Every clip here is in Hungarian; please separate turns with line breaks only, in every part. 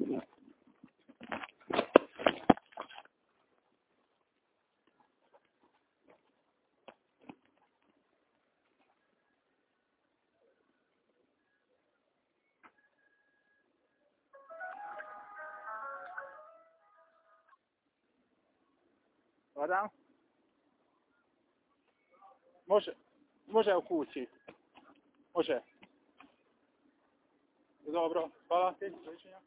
Pa? Može, može u kući. Može. Dobro, hvala ti, doviđenja.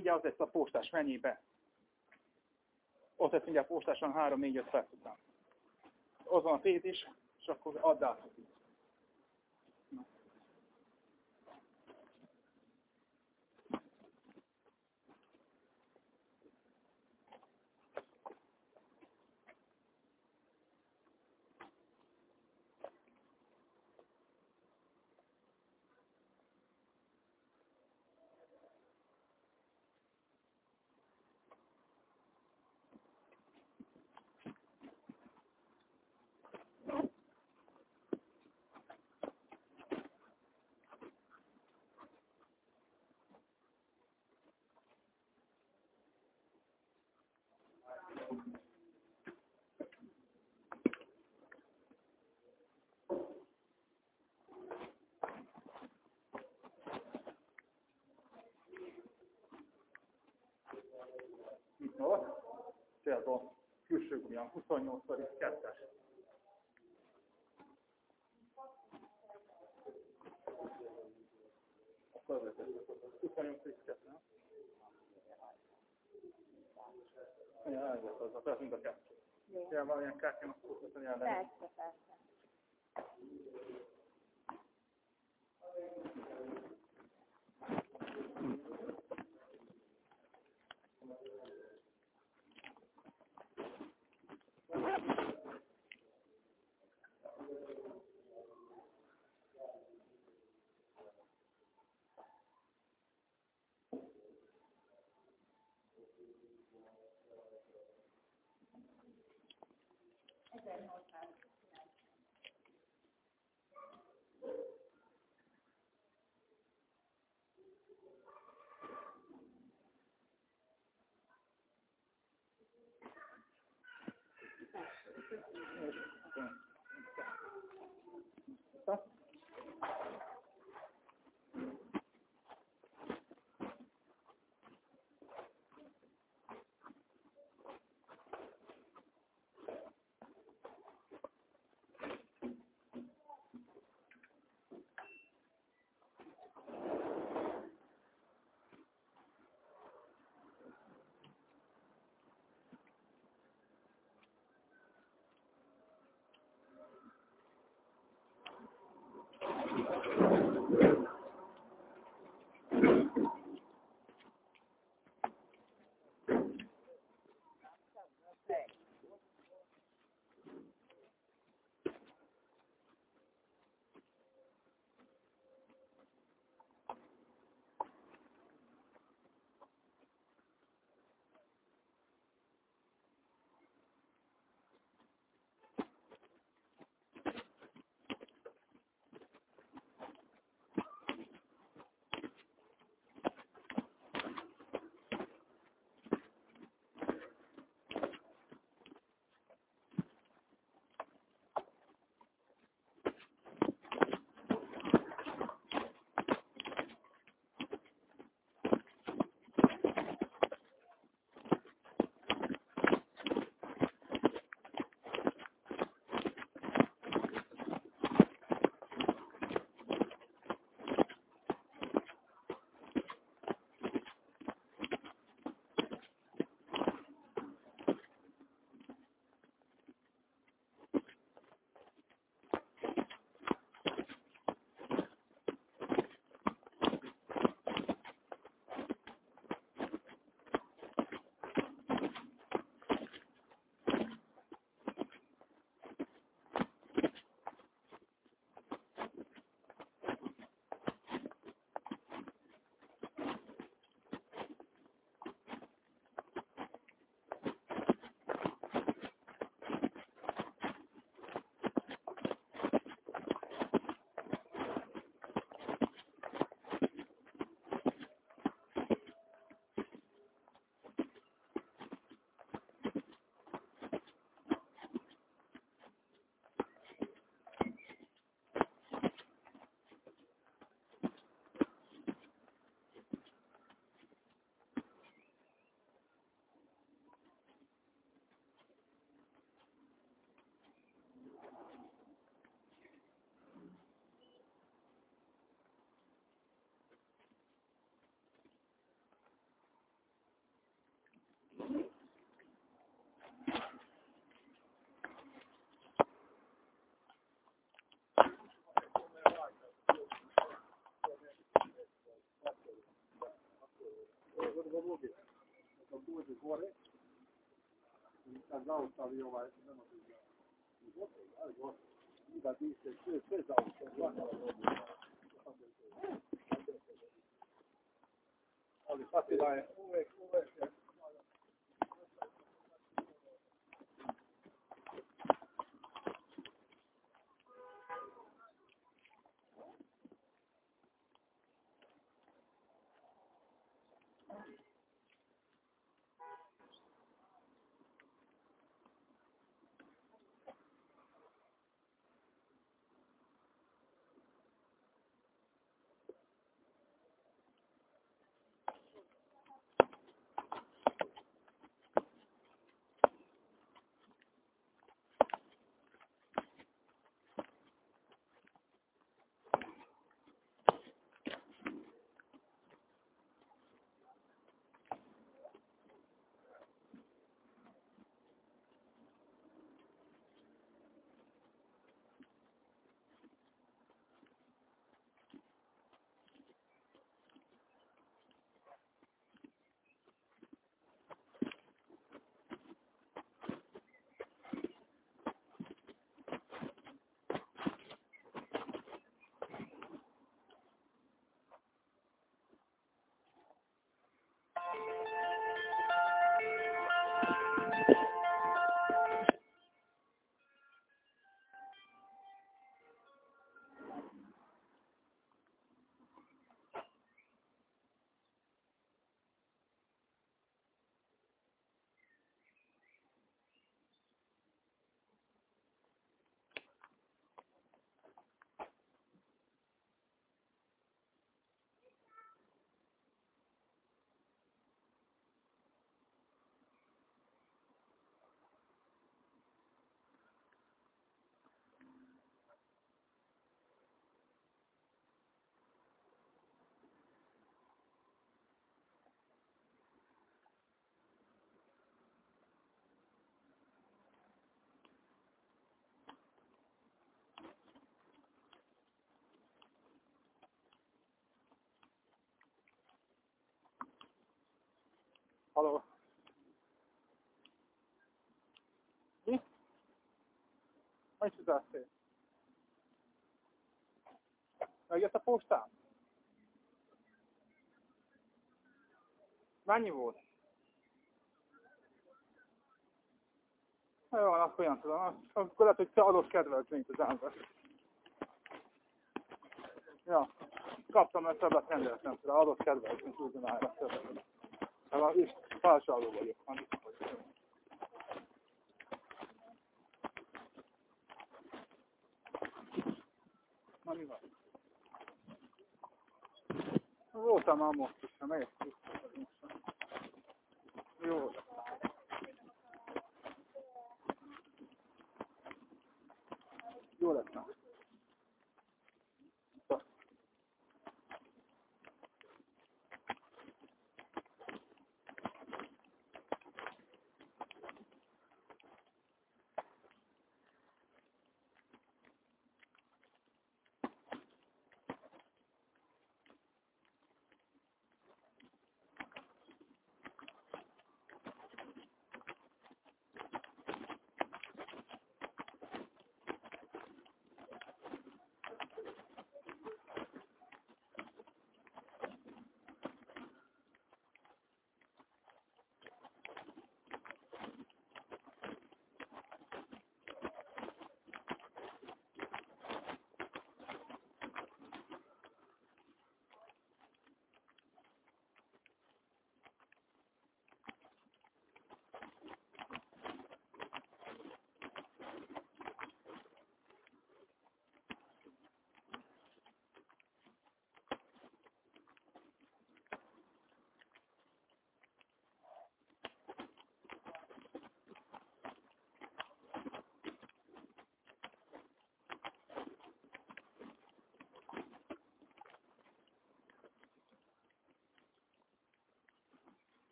Mindjárt az lesz a postás, menjél be. Ott lesz mindjárt postáson 3-4-5 perc után. Az van a pénz is, és akkor add át. Mit volt? Célba külső gumian, 28 kettes. Akkor 28 kettes, nem? Ja, ez az, az mind a kettő. Ja, valamilyen kártyának tudsz mondani,
Persze, persze. cuore esausta io vai se non mi guarda mi da disse se se esausta guarda ali fatti dai uvek uvek UE,
Hallå? Mi? Mit csinálsz Megjött a postám? Mennyi volt? Jó, akkor olyan tudom. Akkor lehet, hogy te adott kedveltményt az ember. Ja, kaptam ezt a rendeltem, adott kedveltményt úgy ugyanára. Hát is fásaló vagyok. Na mi van? Voltam már most is, melyik Jó. Jó lesz már.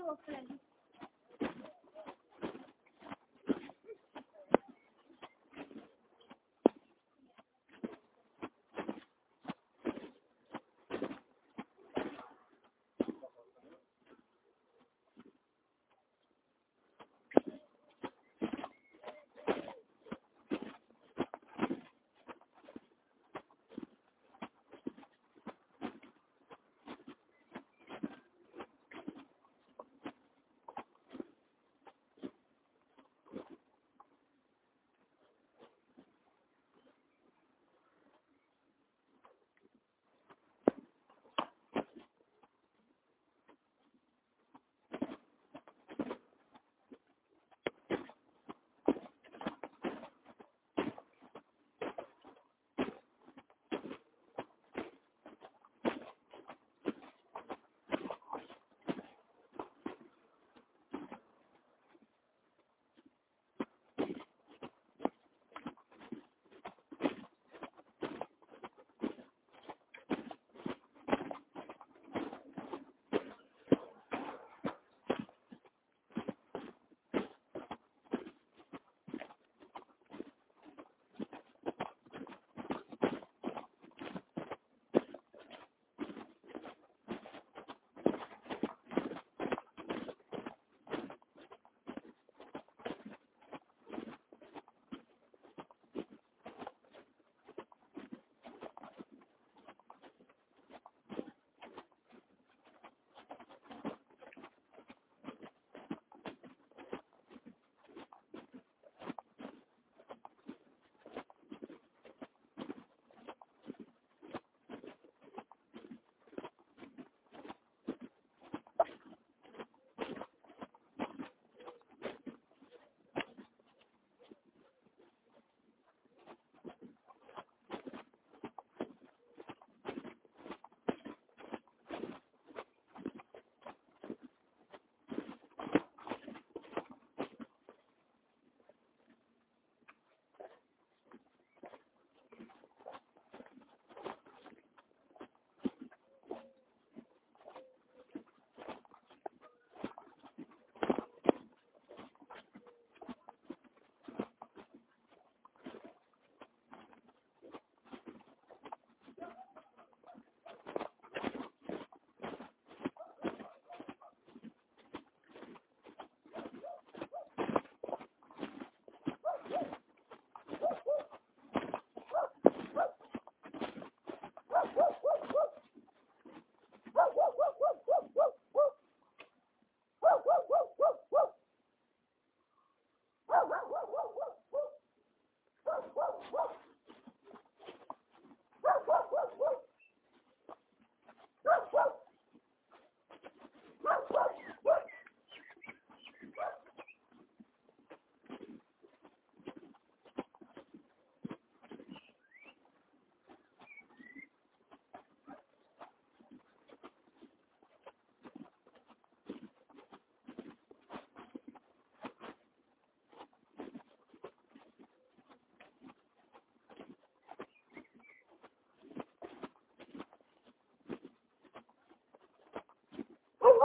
problem.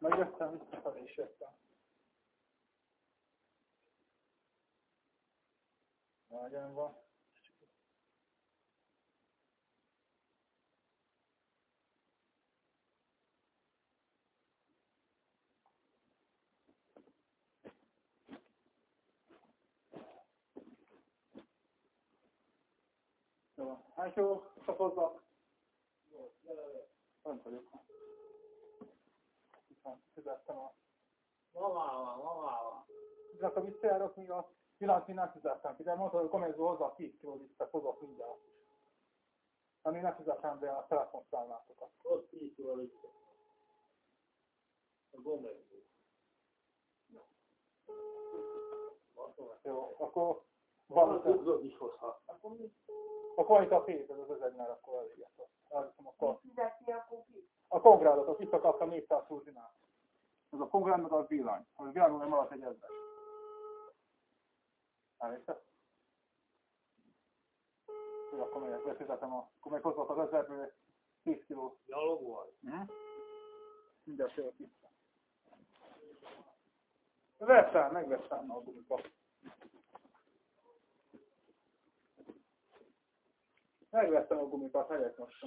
felé.
Meg jöttem visszafelé is jöttem. Nagyon van. Jó, hát jó, szapozzak. Nem vagyok. Fizettem a...
Mamával.
Fizettem visszajárok, míg a nem fizettem ki, de mondta, hogy komenzó hozzá a 10 kiló lisztet, hozott mindjárt. Még nem fizettem be a telefonszámlátokat.
Ott 10 kiló vissza. A gombenzó.
Jó, akkor Van
a tudod is hozhat.
akkor van itt a pénz, ez az ezernel, akkor eléget. Elviszem akkor.
Fizetni akkor ki?
A kongrádot, visszakaptam 400 tuzinát. Ez a kongrád meg az villany. A villany nem alatt egy ezres. Elhiszed? Jó, akkor megyek, befizetem a... Akkor meg hozott az ezerből 10 kiló.
Gyalog vagy.
Mhm. Mindjárt jövök vissza. Vettem, megvettem a gumikat. Megvettem a gumikat, helyek most.